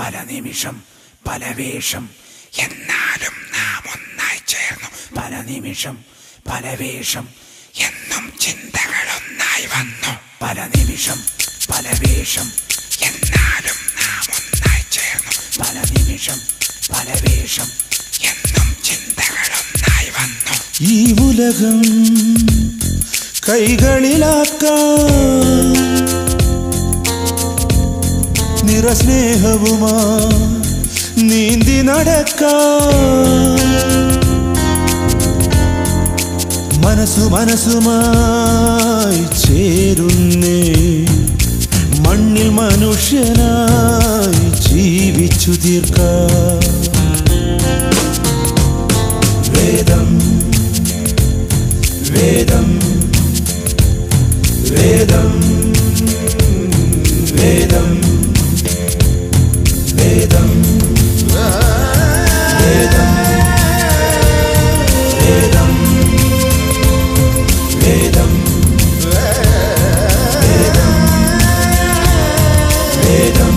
പല നിമിഷം പല വേഷം. എന്നാലും നാം ഒന്നായി ചേർന്നു. പല നിമിഷം പല വേഷം എന്നും ചിന്തകൾ ഒന്നായി വന്നു. പല നിമിഷം പല വേഷം എന്നാലും നാം ഒന്നായി ചേർന്നു. പല നിമിഷം പല വേഷം എന്നും ചിന്തകൾ ഒന്നായി വന്നു. ഈ ഉലകം കൈകളിലാക്കാം. നിറ സ്നേഹവുമാ നീന്തി നടക്ക. മനസ്സു മനസ്സുമായി ചേരുന്നേ. മണ്ണിൽ മനുഷ്യനായി ജീവിച്ചു തീർക്ക. വേദം വേദം. et